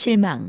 실망.